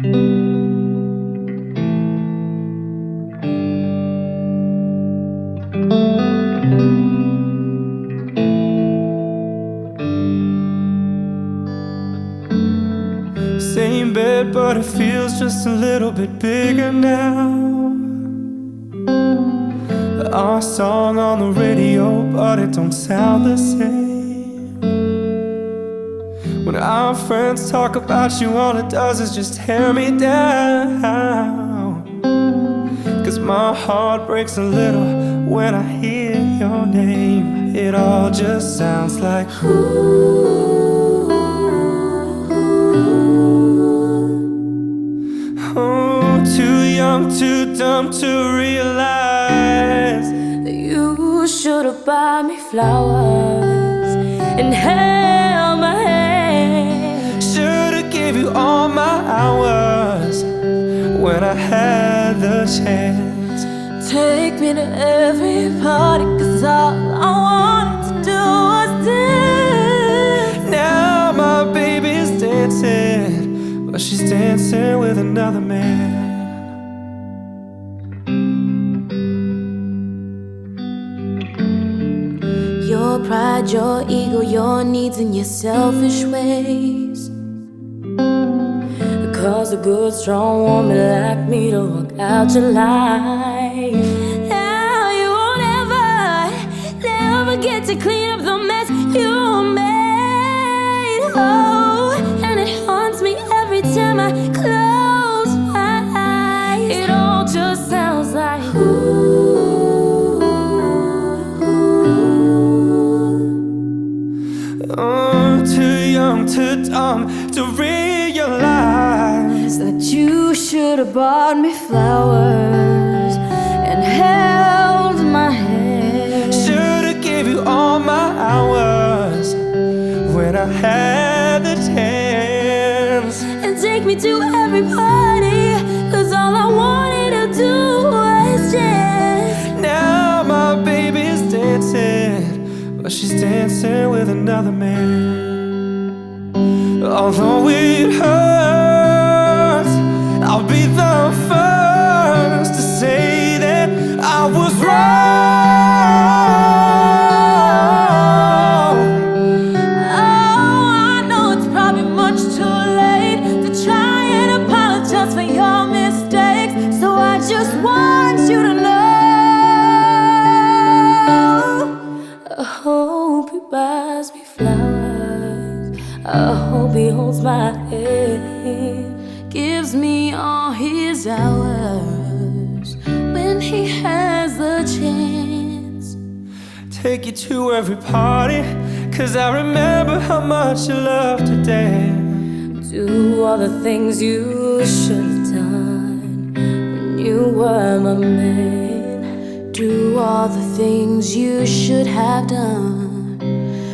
Same bed, but it feels just a little bit bigger now. Our song on the radio, but it don't sound the same. When our friends talk about you, all it does is just tear me down. Cause my heart breaks a little when I hear your name. It all just sounds like ooh. Oh, too young, too dumb to realize. That you should have bought me flowers and held had the chance. Take me to every party, cause all I wanted to do was dance. Now my baby's dancing, but she's dancing with another man. Your pride, your ego, your needs, and your selfish ways. Cause a good, strong woman like me to walk out your life. Now you won't ever, never get to clean up the mess you made. Oh, and it haunts me every time I close my eyes. It all just sounds like Oh, too young, too dumb to realize. That you should have bought me flowers and held my hand. Should've gave you all my hours when I had the chance. and take me to every party. Cause all I wanted to do was dance. Now my baby's dancing, but she's dancing with another man. Although it hurts, I hope he holds my hand, gives me all his hours when he has the chance. Take you to every party, cause I remember how much you love to dance. Do all the things you should have done when you were my man. Do all the things you should have done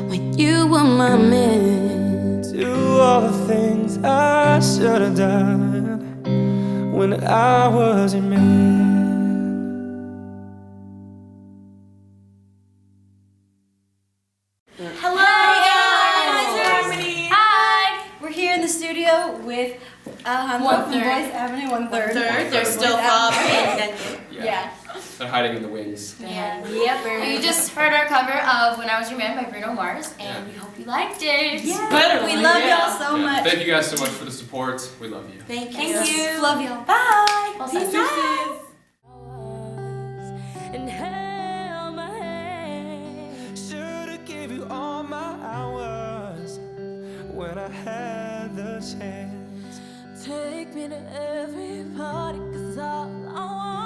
when you were my man. Do all the things I should have done when I was your man. Hello, guys. Hi. We're here in the studio with um, One from third. Boyce Avenue, one third. Third, there's still Boys Bob Avenue. and Yeah. They're hiding in the wings. Yeah. Yep. we're- You just heard our cover of When I Was Your Man by Bruno Mars, and we hope you liked it. Yeah. Better We love yeah. y'all so Yeah. much. Thank you guys so much for the support. We love you. Thank you. Thank you. Love y'all. Bye. Well Peace out. And held my hand. Should've gave you all my hours when I had the chance. Take me to every party, cause all I want